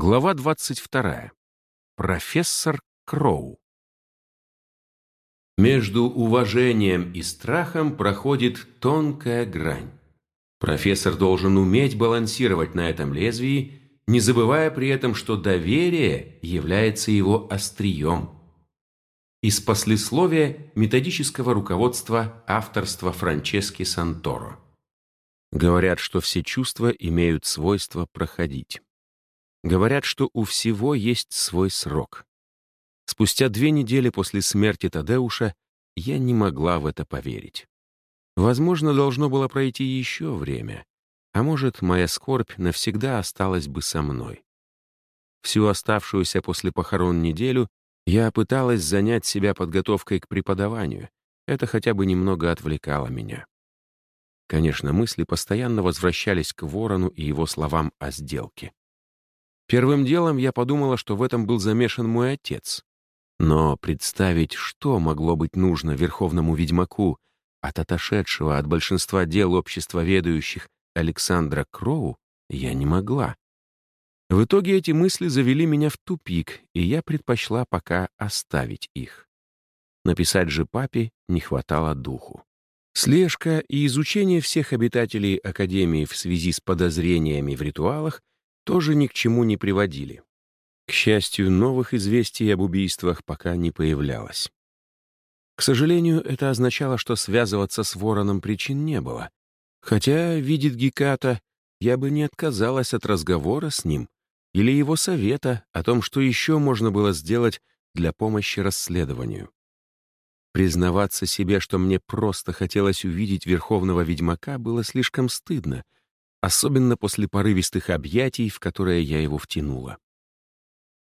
Глава 22. Профессор Кроу. Между уважением и страхом проходит тонкая грань. Профессор должен уметь балансировать на этом лезвии, не забывая при этом, что доверие является его острием. Из послесловия методического руководства авторства Франчески Санторо. Говорят, что все чувства имеют свойство проходить. Говорят, что у всего есть свой срок. Спустя две недели после смерти Тадеуша я не могла в это поверить. Возможно, должно было пройти еще время, а может, моя скорбь навсегда осталась бы со мной. Всю оставшуюся после похорон неделю я пыталась занять себя подготовкой к преподаванию. Это хотя бы немного отвлекало меня. Конечно, мысли постоянно возвращались к Ворону и его словам о сделке. Первым делом я подумала, что в этом был замешан мой отец. Но представить, что могло быть нужно верховному ведьмаку от отошедшего от большинства дел общества ведающих Александра Кроу, я не могла. В итоге эти мысли завели меня в тупик, и я предпочла пока оставить их. Написать же папе не хватало духу. Слежка и изучение всех обитателей Академии в связи с подозрениями в ритуалах тоже ни к чему не приводили. К счастью, новых известий об убийствах пока не появлялось. К сожалению, это означало, что связываться с вороном причин не было. Хотя, видит Геката, я бы не отказалась от разговора с ним или его совета о том, что еще можно было сделать для помощи расследованию. Признаваться себе, что мне просто хотелось увидеть Верховного Ведьмака, было слишком стыдно — особенно после порывистых объятий, в которые я его втянула.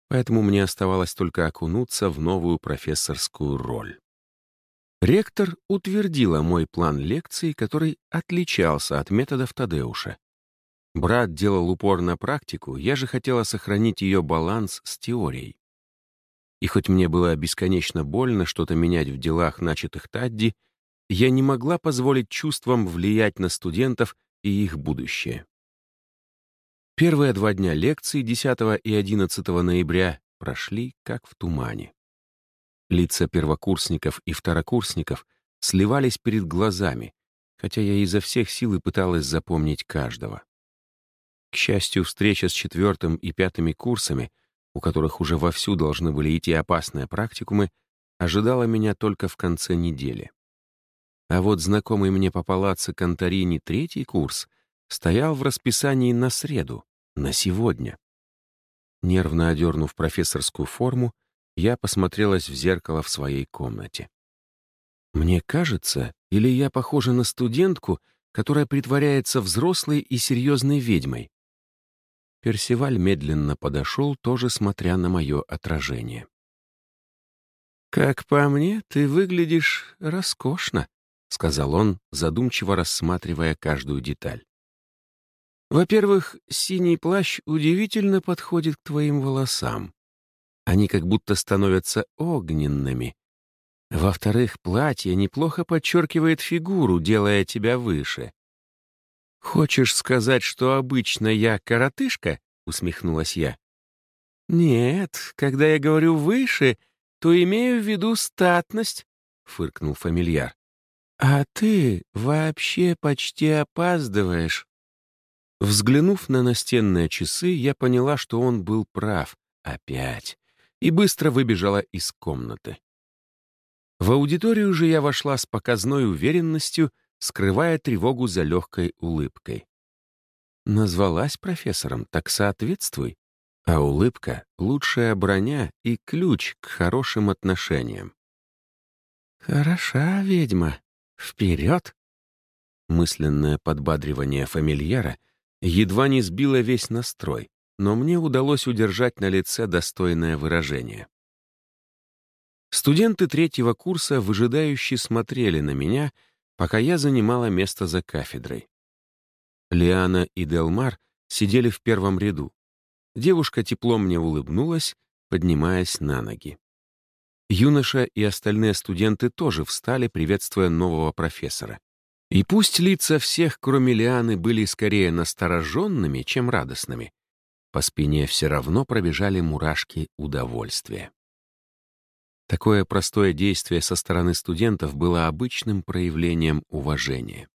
Поэтому мне оставалось только окунуться в новую профессорскую роль. Ректор утвердила мой план лекции, который отличался от методов Тадеуша. Брат делал упор на практику, я же хотела сохранить ее баланс с теорией. И хоть мне было бесконечно больно что-то менять в делах, начатых Тадди, я не могла позволить чувствам влиять на студентов и их будущее. Первые два дня лекций 10 и 11 ноября прошли как в тумане. Лица первокурсников и второкурсников сливались перед глазами, хотя я изо всех сил и пыталась запомнить каждого. К счастью, встреча с четвертым и пятыми курсами, у которых уже вовсю должны были идти опасные практикумы, ожидала меня только в конце недели. А вот знакомый мне по палаццо Конторини третий курс стоял в расписании на среду, на сегодня. Нервно одернув профессорскую форму, я посмотрелась в зеркало в своей комнате. Мне кажется, или я похожа на студентку, которая притворяется взрослой и серьезной ведьмой? Персиваль медленно подошел, тоже смотря на мое отражение. «Как по мне, ты выглядишь роскошно», — сказал он, задумчиво рассматривая каждую деталь. «Во-первых, синий плащ удивительно подходит к твоим волосам. Они как будто становятся огненными. Во-вторых, платье неплохо подчеркивает фигуру, делая тебя выше. «Хочешь сказать, что обычно я коротышка?» — усмехнулась я. «Нет, когда я говорю «выше», то имею в виду статность», — фыркнул фамильяр. «А ты вообще почти опаздываешь». Взглянув на настенные часы, я поняла, что он был прав. Опять. И быстро выбежала из комнаты. В аудиторию же я вошла с показной уверенностью, скрывая тревогу за легкой улыбкой. Назвалась профессором, так соответствуй. А улыбка — лучшая броня и ключ к хорошим отношениям. «Хороша ведьма», Вперед! Мысленное подбадривание фамильяра едва не сбило весь настрой, но мне удалось удержать на лице достойное выражение. Студенты третьего курса выжидающе смотрели на меня, пока я занимала место за кафедрой. Лиана и Делмар сидели в первом ряду. Девушка тепло мне улыбнулась, поднимаясь на ноги. Юноша и остальные студенты тоже встали, приветствуя нового профессора. И пусть лица всех, кроме Лианы, были скорее настороженными, чем радостными, по спине все равно пробежали мурашки удовольствия. Такое простое действие со стороны студентов было обычным проявлением уважения.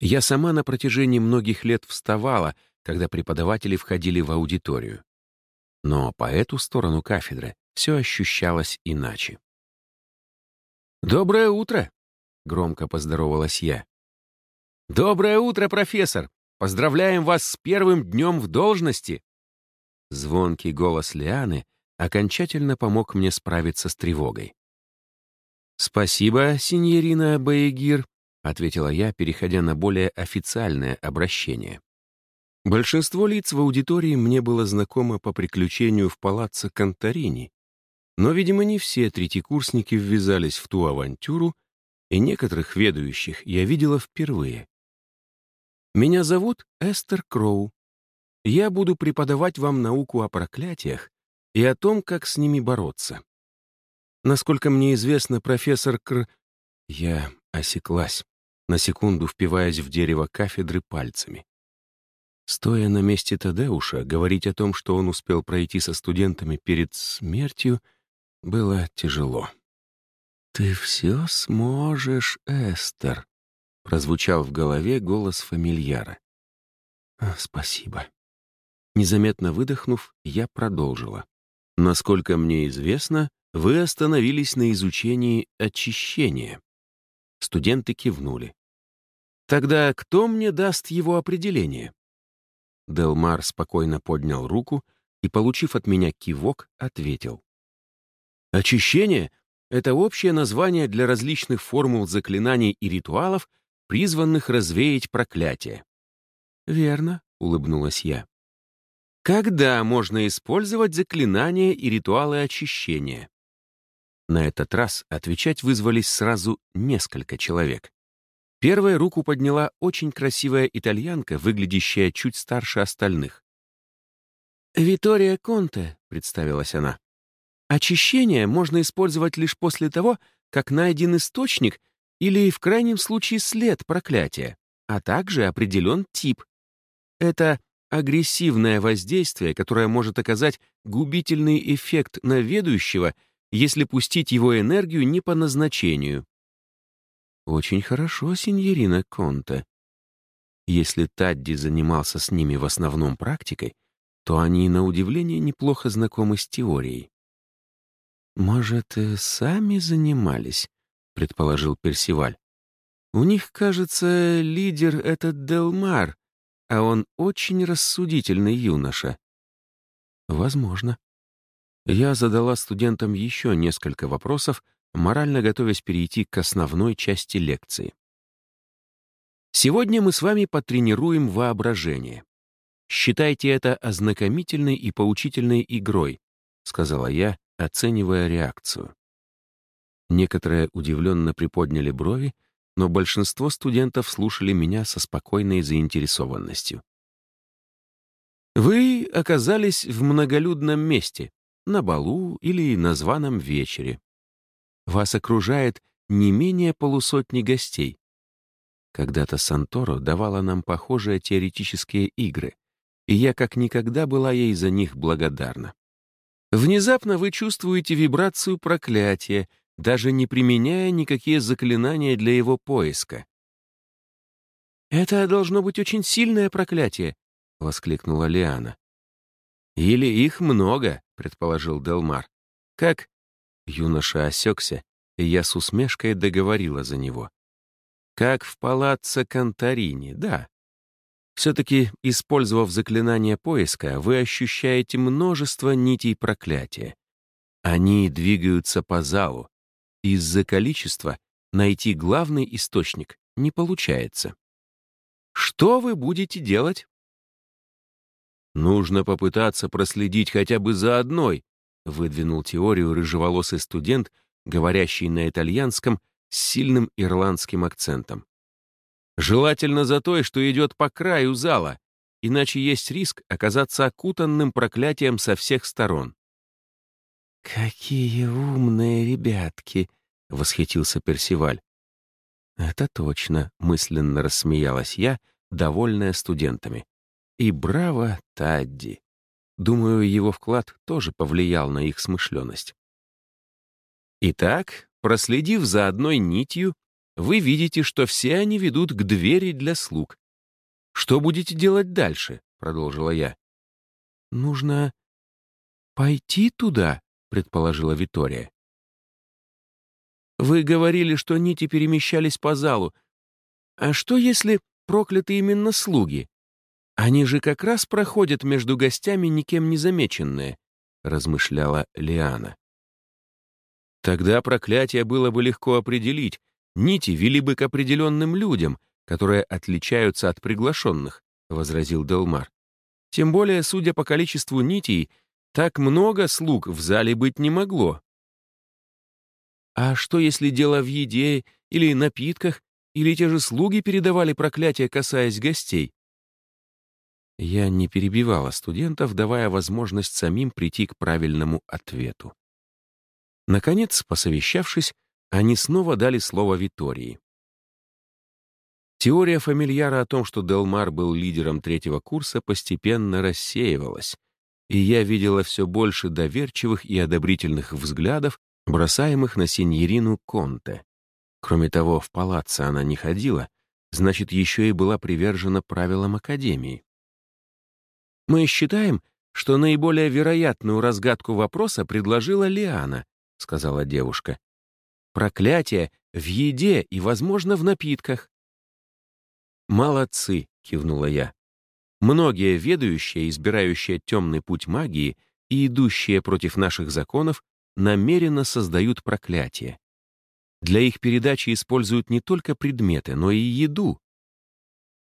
Я сама на протяжении многих лет вставала, когда преподаватели входили в аудиторию. Но по эту сторону кафедры все ощущалось иначе. «Доброе утро!» — громко поздоровалась я. «Доброе утро, профессор! Поздравляем вас с первым днем в должности!» Звонкий голос Лианы окончательно помог мне справиться с тревогой. «Спасибо, синьорина Баегир», — ответила я, переходя на более официальное обращение. Большинство лиц в аудитории мне было знакомо по приключению в палаццо Конторини, но, видимо, не все третьекурсники ввязались в ту авантюру, и некоторых ведущих я видела впервые. Меня зовут Эстер Кроу. Я буду преподавать вам науку о проклятиях и о том, как с ними бороться. Насколько мне известно, профессор Кр... Я осеклась, на секунду впиваясь в дерево кафедры пальцами. Стоя на месте Тадеуша, говорить о том, что он успел пройти со студентами перед смертью, было тяжело. «Ты все сможешь, Эстер», — прозвучал в голове голос фамильяра. «А, «Спасибо». Незаметно выдохнув, я продолжила. «Насколько мне известно, вы остановились на изучении очищения». Студенты кивнули. «Тогда кто мне даст его определение?» Делмар спокойно поднял руку и, получив от меня кивок, ответил. «Очищение — это общее название для различных формул заклинаний и ритуалов, призванных развеять проклятие». «Верно», — улыбнулась я. «Когда можно использовать заклинания и ритуалы очищения?» На этот раз отвечать вызвались сразу несколько человек. Первая руку подняла очень красивая итальянка, выглядящая чуть старше остальных. «Витория Конте», — представилась она. «Очищение можно использовать лишь после того, как найден источник или, в крайнем случае, след проклятия, а также определен тип. Это агрессивное воздействие, которое может оказать губительный эффект на ведущего, если пустить его энергию не по назначению. «Очень хорошо, сеньорина Конте». Если Тадди занимался с ними в основном практикой, то они, на удивление, неплохо знакомы с теорией. «Может, сами занимались?» — предположил Персиваль. «У них, кажется, лидер этот Делмар, а он очень рассудительный юноша». «Возможно». Я задала студентам еще несколько вопросов, морально готовясь перейти к основной части лекции. Сегодня мы с вами потренируем воображение. Считайте это ознакомительной и поучительной игрой, сказала я, оценивая реакцию. Некоторые удивленно приподняли брови, но большинство студентов слушали меня со спокойной заинтересованностью. Вы оказались в многолюдном месте, на балу или на званом вечере. Вас окружает не менее полусотни гостей. Когда-то Санторо давала нам похожие теоретические игры, и я как никогда была ей за них благодарна. Внезапно вы чувствуете вибрацию проклятия, даже не применяя никакие заклинания для его поиска. «Это должно быть очень сильное проклятие», — воскликнула Лиана. «Или их много», — предположил Делмар. «Как Юноша осекся, и я с усмешкой договорила за него. Как в палаццо Конторини, да. Все-таки, использовав заклинание поиска, вы ощущаете множество нитей проклятия. Они двигаются по залу. Из-за количества найти главный источник не получается. Что вы будете делать? Нужно попытаться проследить хотя бы за одной, выдвинул теорию рыжеволосый студент, говорящий на итальянском с сильным ирландским акцентом. Желательно за той, что идет по краю зала, иначе есть риск оказаться окутанным проклятием со всех сторон. «Какие умные ребятки!» — восхитился Персиваль. «Это точно», — мысленно рассмеялась я, довольная студентами. «И браво, Тадди!» Думаю, его вклад тоже повлиял на их смышленность. Итак, проследив за одной нитью, вы видите, что все они ведут к двери для слуг. Что будете делать дальше? Продолжила я. Нужно пойти туда, предположила Витория. Вы говорили, что нити перемещались по залу. А что, если прокляты именно слуги? Они же как раз проходят между гостями никем не замеченные, размышляла Лиана. Тогда проклятие было бы легко определить, нити вели бы к определенным людям, которые отличаются от приглашенных, возразил Делмар. Тем более, судя по количеству нитей, так много слуг в зале быть не могло. А что, если дело в еде или напитках, или те же слуги передавали проклятие, касаясь гостей? Я не перебивала студентов, давая возможность самим прийти к правильному ответу. Наконец, посовещавшись, они снова дали слово Витории. Теория фамильяра о том, что Делмар был лидером третьего курса, постепенно рассеивалась, и я видела все больше доверчивых и одобрительных взглядов, бросаемых на сеньерину Конте. Кроме того, в палаццо она не ходила, значит, еще и была привержена правилам Академии. Мы считаем, что наиболее вероятную разгадку вопроса предложила Лиана, сказала девушка. Проклятие в еде и, возможно, в напитках. «Молодцы!» — кивнула я. «Многие ведающие, избирающие темный путь магии и идущие против наших законов, намеренно создают проклятие. Для их передачи используют не только предметы, но и еду.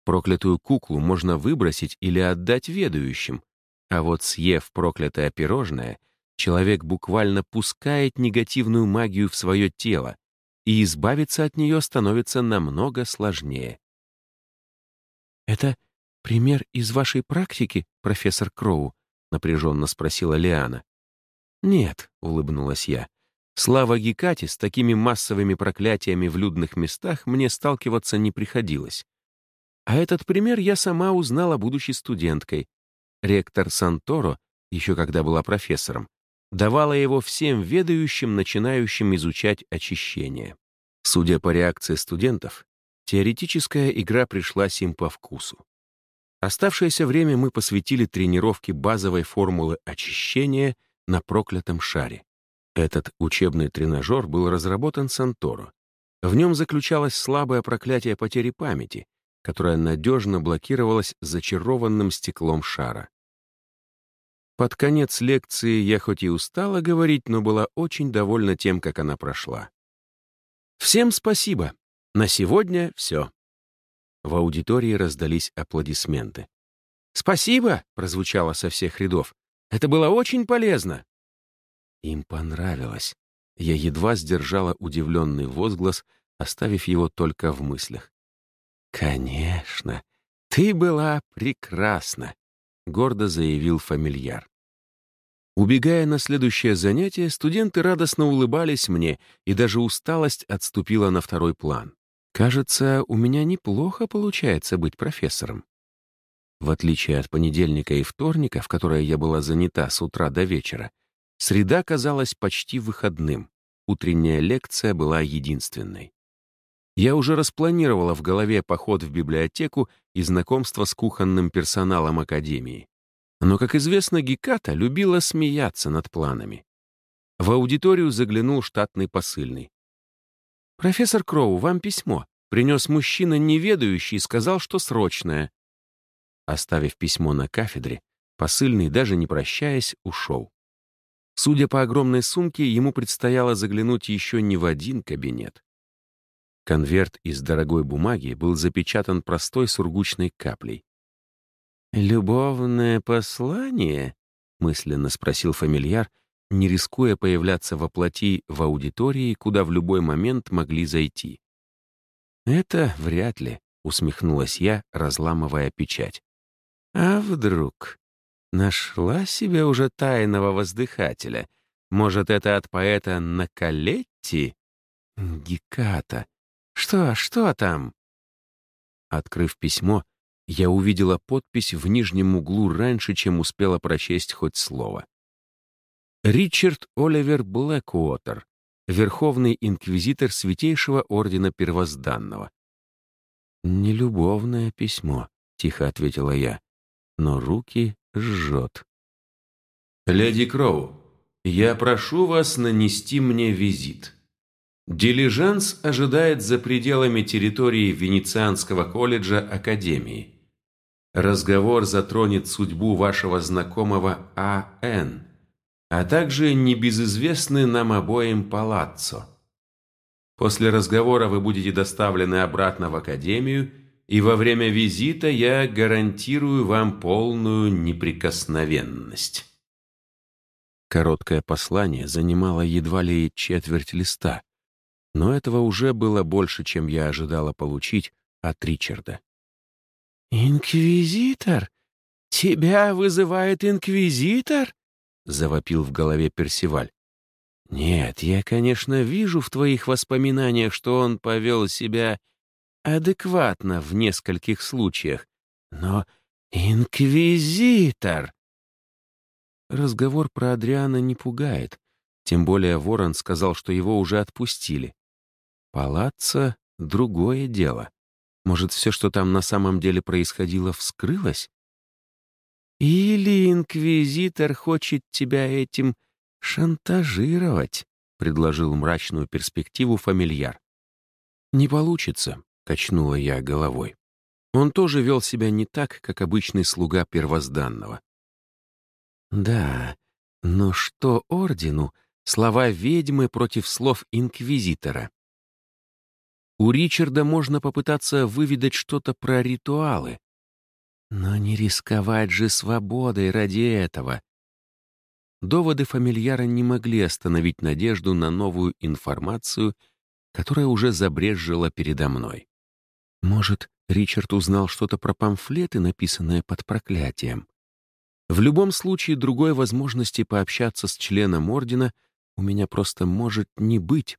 Проклятую куклу можно выбросить или отдать ведающим, а вот съев проклятое пирожное, человек буквально пускает негативную магию в свое тело, и избавиться от нее становится намного сложнее. «Это пример из вашей практики, профессор Кроу?» — напряженно спросила Лиана. «Нет», — улыбнулась я. «Слава Гекате, с такими массовыми проклятиями в людных местах мне сталкиваться не приходилось. А этот пример я сама узнала, будучи студенткой. Ректор Санторо, еще когда была профессором, давала его всем ведающим, начинающим изучать очищение. Судя по реакции студентов, Теоретическая игра пришлась им по вкусу. Оставшееся время мы посвятили тренировке базовой формулы очищения на проклятом шаре. Этот учебный тренажер был разработан Санторо. В нем заключалось слабое проклятие потери памяти, которое надежно блокировалось зачарованным стеклом шара. Под конец лекции я хоть и устала говорить, но была очень довольна тем, как она прошла. Всем спасибо. На сегодня все. В аудитории раздались аплодисменты. «Спасибо!» — прозвучало со всех рядов. «Это было очень полезно!» Им понравилось. Я едва сдержала удивленный возглас, оставив его только в мыслях. «Конечно! Ты была прекрасна!» — гордо заявил фамильяр. Убегая на следующее занятие, студенты радостно улыбались мне, и даже усталость отступила на второй план. Кажется, у меня неплохо получается быть профессором. В отличие от понедельника и вторника, в которые я была занята с утра до вечера, среда казалась почти выходным. Утренняя лекция была единственной. Я уже распланировала в голове поход в библиотеку и знакомство с кухонным персоналом Академии. Но, как известно, Геката любила смеяться над планами. В аудиторию заглянул штатный посыльный. «Профессор Кроу, вам письмо. Принес мужчина неведающий и сказал, что срочное». Оставив письмо на кафедре, посыльный, даже не прощаясь, ушел. Судя по огромной сумке, ему предстояло заглянуть еще не в один кабинет. Конверт из дорогой бумаги был запечатан простой сургучной каплей. «Любовное послание?» — мысленно спросил фамильяр, не рискуя появляться во плоти в аудитории, куда в любой момент могли зайти. «Это вряд ли», — усмехнулась я, разламывая печать. «А вдруг? Нашла себе уже тайного воздыхателя? Может, это от поэта Накалетти? Геката. Что, что там?» Открыв письмо, я увидела подпись в нижнем углу раньше, чем успела прочесть хоть слово. Ричард Оливер Блэкуотер, Верховный инквизитор Святейшего Ордена Первозданного. «Нелюбовное письмо», — тихо ответила я, — «но руки жжет». «Леди Кроу, я прошу вас нанести мне визит. Дилижанс ожидает за пределами территории Венецианского колледжа Академии. Разговор затронет судьбу вашего знакомого А.Н., а также небезызвестный нам обоим палаццо. После разговора вы будете доставлены обратно в Академию, и во время визита я гарантирую вам полную неприкосновенность. Короткое послание занимало едва ли четверть листа, но этого уже было больше, чем я ожидала получить от Ричарда. «Инквизитор? Тебя вызывает инквизитор?» — завопил в голове Персиваль. «Нет, я, конечно, вижу в твоих воспоминаниях, что он повел себя адекватно в нескольких случаях, но инквизитор!» Разговор про Адриана не пугает, тем более Ворон сказал, что его уже отпустили. Палаццо — другое дело. Может, все, что там на самом деле происходило, вскрылось? Или инквизитор хочет тебя этим шантажировать, предложил мрачную перспективу фамильяр. Не получится, качнула я головой. Он тоже вел себя не так, как обычный слуга первозданного. Да, но что ордену слова ведьмы против слов инквизитора? У Ричарда можно попытаться выведать что-то про ритуалы. Но не рисковать же свободой ради этого. Доводы фамильяра не могли остановить надежду на новую информацию, которая уже забрезжила передо мной. Может, Ричард узнал что-то про памфлеты, написанные под проклятием? В любом случае, другой возможности пообщаться с членом Ордена у меня просто может не быть.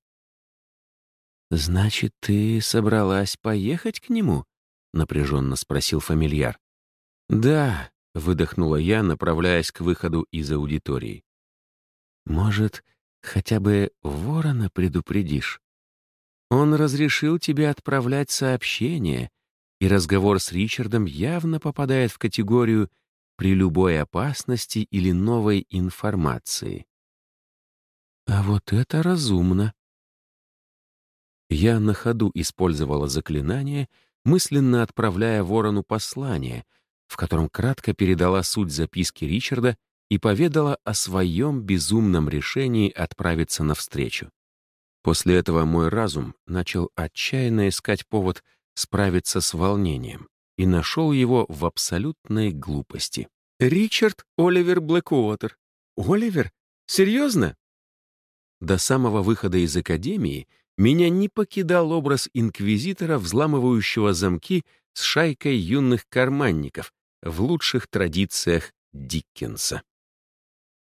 «Значит, ты собралась поехать к нему?» — напряженно спросил фамильяр. «Да», — выдохнула я, направляясь к выходу из аудитории. «Может, хотя бы ворона предупредишь? Он разрешил тебе отправлять сообщения, и разговор с Ричардом явно попадает в категорию «при любой опасности или новой информации». А вот это разумно. Я на ходу использовала заклинание, мысленно отправляя ворону послание, в котором кратко передала суть записки Ричарда и поведала о своем безумном решении отправиться навстречу. После этого мой разум начал отчаянно искать повод справиться с волнением и нашел его в абсолютной глупости. «Ричард Оливер Блэкуотер. Оливер? Серьезно?» До самого выхода из академии меня не покидал образ инквизитора, взламывающего замки с шайкой юных карманников в лучших традициях Диккенса.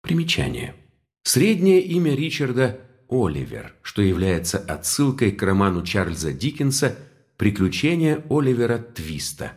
Примечание. Среднее имя Ричарда — Оливер, что является отсылкой к роману Чарльза Диккенса «Приключения Оливера Твиста».